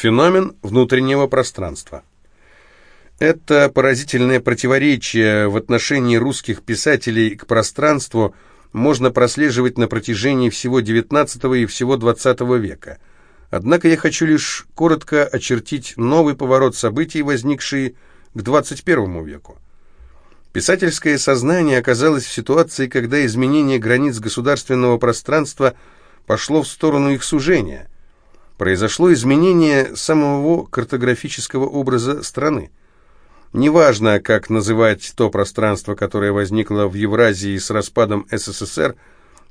Феномен внутреннего пространства. Это поразительное противоречие в отношении русских писателей к пространству можно прослеживать на протяжении всего XIX и всего XX века. Однако я хочу лишь коротко очертить новый поворот событий, возникший к XXI веку. Писательское сознание оказалось в ситуации, когда изменение границ государственного пространства пошло в сторону их сужения. Произошло изменение самого картографического образа страны. Неважно, как называть то пространство, которое возникло в Евразии с распадом СССР,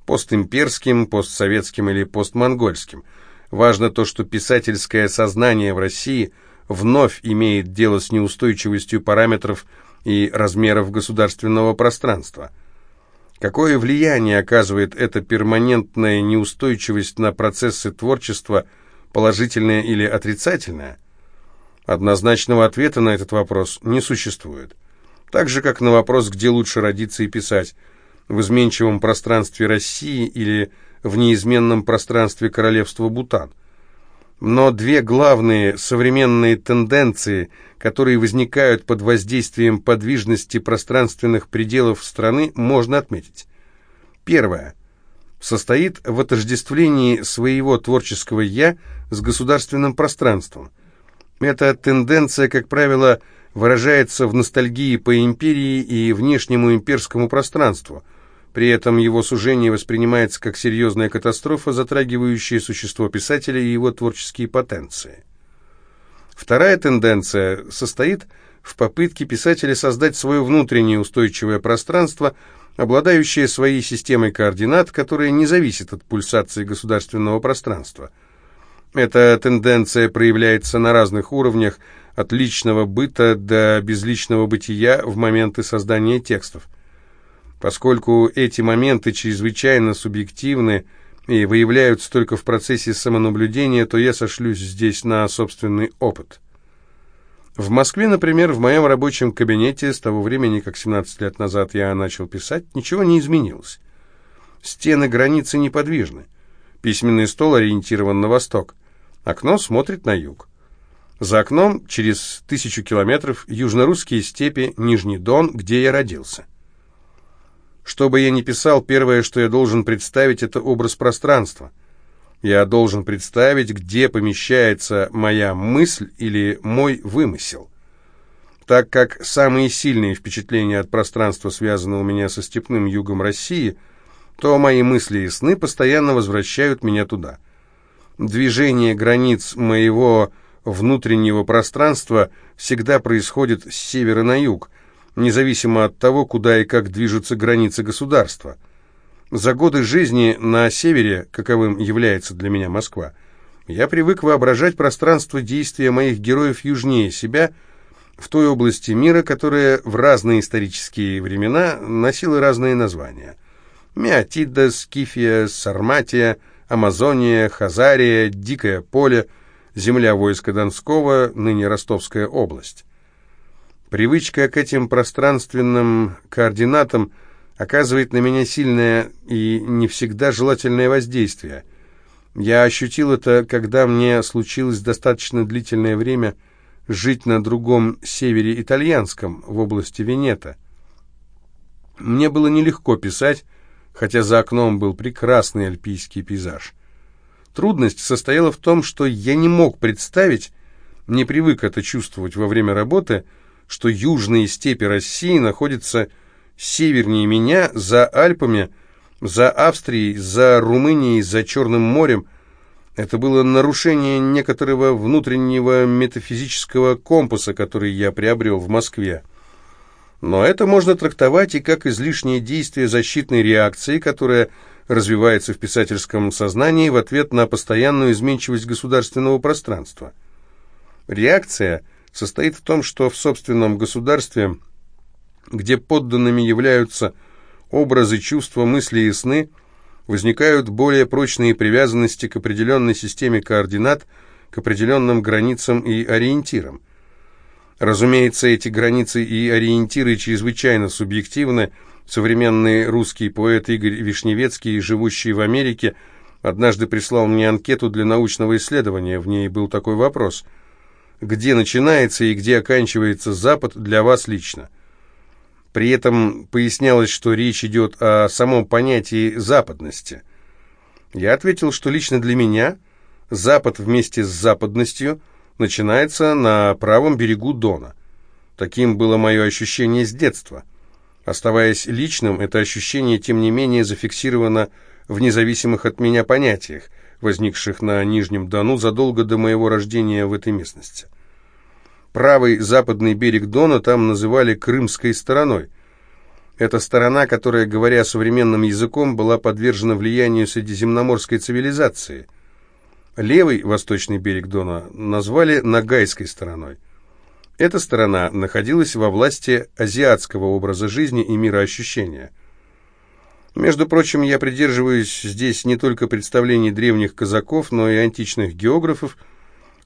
постимперским, постсоветским или постмонгольским. Важно то, что писательское сознание в России вновь имеет дело с неустойчивостью параметров и размеров государственного пространства. Какое влияние оказывает эта перманентная неустойчивость на процессы творчества, положительное или отрицательное – Однозначного ответа на этот вопрос не существует. Так же, как на вопрос, где лучше родиться и писать, в изменчивом пространстве России или в неизменном пространстве королевства Бутан. Но две главные современные тенденции, которые возникают под воздействием подвижности пространственных пределов страны, можно отметить. Первое. Состоит в отождествлении своего творческого «я» с государственным пространством – эта тенденция, как правило, выражается в ностальгии по империи и внешнему имперскому пространству. При этом его сужение воспринимается как серьезная катастрофа, затрагивающая существо писателя и его творческие потенции. Вторая тенденция состоит в попытке писателя создать свое внутреннее устойчивое пространство, обладающее своей системой координат, которая не зависит от пульсации государственного пространства – эта тенденция проявляется на разных уровнях, от личного быта до безличного бытия в моменты создания текстов. Поскольку эти моменты чрезвычайно субъективны и выявляются только в процессе самонаблюдения, то я сошлюсь здесь на собственный опыт. В Москве, например, в моем рабочем кабинете с того времени, как 17 лет назад я начал писать, ничего не изменилось. Стены границы неподвижны. Письменный стол ориентирован на восток. Окно смотрит на юг. За окном, через тысячу километров, южнорусские степи, Нижний Дон, где я родился. Что бы я ни писал, первое, что я должен представить, это образ пространства. Я должен представить, где помещается моя мысль или мой вымысел. Так как самые сильные впечатления от пространства связаны у меня со степным югом России, то мои мысли и сны постоянно возвращают меня туда – Движение границ моего внутреннего пространства всегда происходит с севера на юг, независимо от того, куда и как движутся границы государства. За годы жизни на севере, каковым является для меня Москва, я привык воображать пространство действия моих героев южнее себя, в той области мира, которая в разные исторические времена носила разные названия. Меотида, Скифия, Сарматия – Амазония, Хазария, Дикое поле, земля войска Донского, ныне Ростовская область. Привычка к этим пространственным координатам оказывает на меня сильное и не всегда желательное воздействие. Я ощутил это, когда мне случилось достаточно длительное время жить на другом севере итальянском, в области Венета. Мне было нелегко писать, хотя за окном был прекрасный альпийский пейзаж. Трудность состояла в том, что я не мог представить, не привык это чувствовать во время работы, что южные степи России находятся севернее меня, за Альпами, за Австрией, за Румынией, за Черным морем. Это было нарушение некоторого внутреннего метафизического компаса, который я приобрел в Москве. Но это можно трактовать и как излишнее действие защитной реакции, которая развивается в писательском сознании в ответ на постоянную изменчивость государственного пространства. Реакция состоит в том, что в собственном государстве, где подданными являются образы, чувства, мысли и сны, возникают более прочные привязанности к определенной системе координат, к определенным границам и ориентирам. Разумеется, эти границы и ориентиры чрезвычайно субъективны. Современный русский поэт Игорь Вишневецкий, живущий в Америке, однажды прислал мне анкету для научного исследования. В ней был такой вопрос. Где начинается и где оканчивается Запад для вас лично? При этом пояснялось, что речь идет о самом понятии западности. Я ответил, что лично для меня Запад вместе с западностью начинается на правом берегу Дона. Таким было мое ощущение с детства. Оставаясь личным, это ощущение, тем не менее, зафиксировано в независимых от меня понятиях, возникших на Нижнем Дону задолго до моего рождения в этой местности. Правый западный берег Дона там называли Крымской стороной. Это сторона, которая, говоря современным языком, была подвержена влиянию средиземноморской цивилизации. Левый восточный берег Дона назвали Ногайской стороной. Эта сторона находилась во власти азиатского образа жизни и мироощущения. Между прочим, я придерживаюсь здесь не только представлений древних казаков, но и античных географов,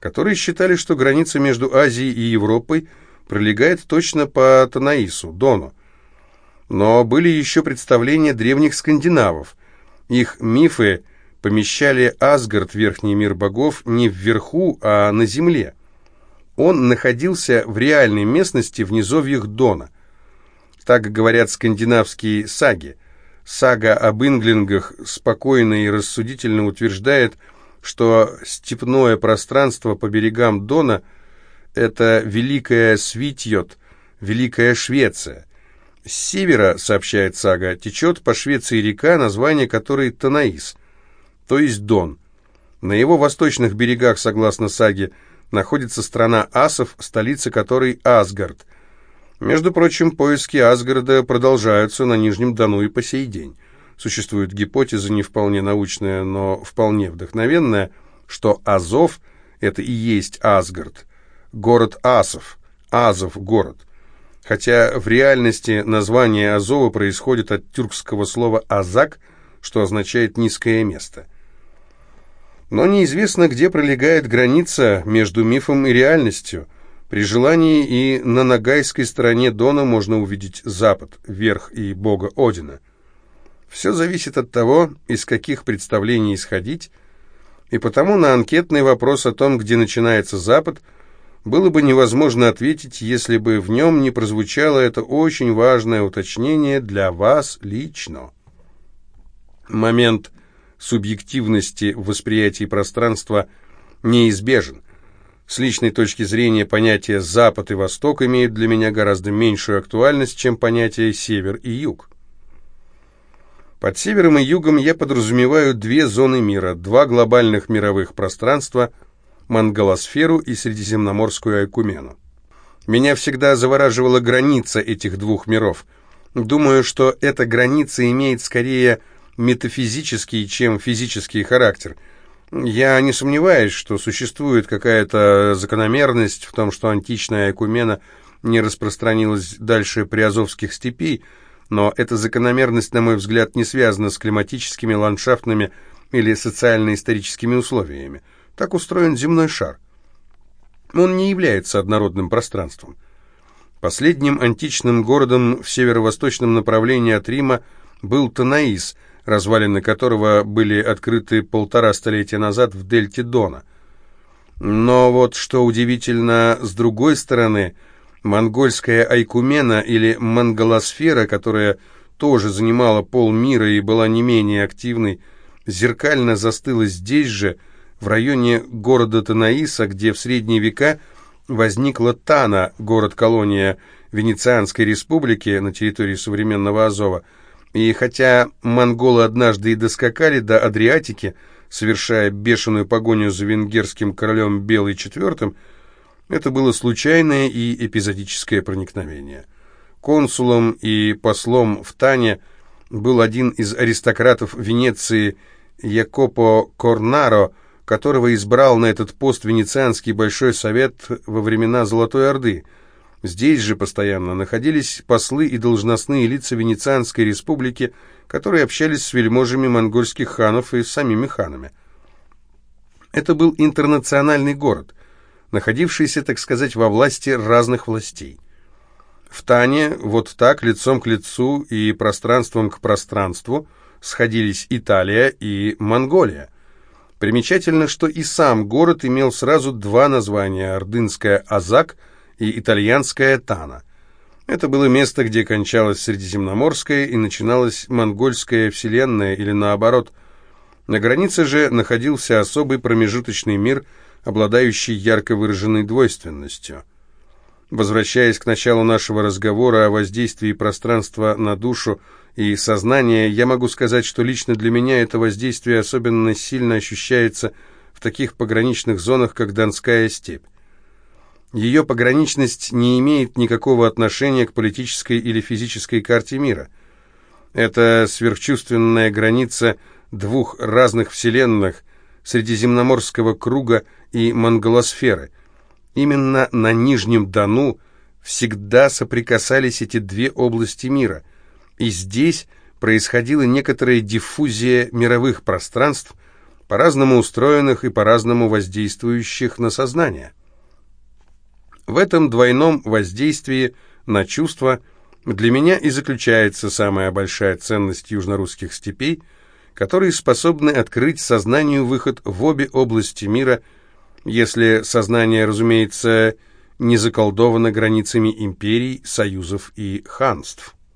которые считали, что граница между Азией и Европой пролегает точно по Танаису, Дону. Но были еще представления древних скандинавов. Их мифы помещали Асгард, верхний мир богов, не вверху, а на земле. Он находился в реальной местности в низовьях Дона. Так говорят скандинавские саги. Сага об инглингах спокойно и рассудительно утверждает, что степное пространство по берегам Дона – это Великая Свитьот, Великая Швеция. С севера, сообщает сага, течет по Швеции река, название которой Танаис, то есть Дон. На его восточных берегах, согласно саге, находится страна асов, столица которой Асгард. Между прочим, поиски Асгарда продолжаются на Нижнем Дону и по сей день. Существует гипотеза, не вполне научная, но вполне вдохновенная, что Азов – это и есть Асгард, город асов, Азов – город. Хотя в реальности название Азова происходит от тюркского слова «азак», что означает «низкое место». Но неизвестно, где пролегает граница между мифом и реальностью. При желании и на Ногайской стороне Дона можно увидеть запад, верх и бога Одина – все зависит от того, из каких представлений исходить, и потому на анкетный вопрос о том, где начинается Запад, было бы невозможно ответить, если бы в нем не прозвучало это очень важное уточнение для вас лично. Момент субъективности в восприятии пространства неизбежен. С личной точки зрения понятия «Запад» и «Восток» имеют для меня гораздо меньшую актуальность, чем понятия «Север» и «Юг». Под севером и югом я подразумеваю две зоны мира, два глобальных мировых пространства – Монголосферу и Средиземноморскую Айкумену. Меня всегда завораживала граница этих двух миров. Думаю, что эта граница имеет скорее метафизический, чем физический характер. Я не сомневаюсь, что существует какая-то закономерность в том, что античная Айкумена не распространилась дальше приазовских степей – но эта закономерность, на мой взгляд, не связана с климатическими, ландшафтными или социально-историческими условиями. Так устроен земной шар. Он не является однородным пространством. Последним античным городом в северо-восточном направлении от Рима был Танаис, развалины которого были открыты полтора столетия назад в дельте Дона. Но вот что удивительно, с другой стороны – Монгольская Айкумена или Монголосфера, которая тоже занимала полмира и была не менее активной, зеркально застыла здесь же, в районе города Танаиса, где в средние века возникла Тана, город-колония Венецианской республики на территории современного Азова. И хотя монголы однажды и доскакали до Адриатики, совершая бешеную погоню за венгерским королем Белый IV, это было случайное и эпизодическое проникновение. Консулом и послом в Тане был один из аристократов Венеции Якопо Корнаро, которого избрал на этот пост Венецианский Большой Совет во времена Золотой Орды. Здесь же постоянно находились послы и должностные лица Венецианской республики, которые общались с вельможами монгольских ханов и самими ханами. Это был интернациональный город – находившийся, так сказать, во власти разных властей. В Тане вот так, лицом к лицу и пространством к пространству, сходились Италия и Монголия. Примечательно, что и сам город имел сразу два названия – Ордынская Азак и Итальянская Тана. Это было место, где кончалась Средиземноморская и начиналась Монгольская вселенная, или наоборот. На границе же находился особый промежуточный мир, обладающий ярко выраженной двойственностью – Возвращаясь к началу нашего разговора о воздействии пространства на душу и сознание, я могу сказать, что лично для меня это воздействие особенно сильно ощущается в таких пограничных зонах, как Донская степь. Ее пограничность не имеет никакого отношения к политической или физической карте мира. Это сверхчувственная граница двух разных вселенных, Средиземноморского круга и монголосферы – Именно на Нижнем Дону всегда соприкасались эти две области мира, и здесь происходила некоторая диффузия мировых пространств, по-разному устроенных и по-разному воздействующих на сознание. В этом двойном воздействии на чувства для меня и заключается самая большая ценность южнорусских степей, которые способны открыть сознанию выход в обе области мира – если сознание, разумеется, не заколдовано границами империй, союзов и ханств.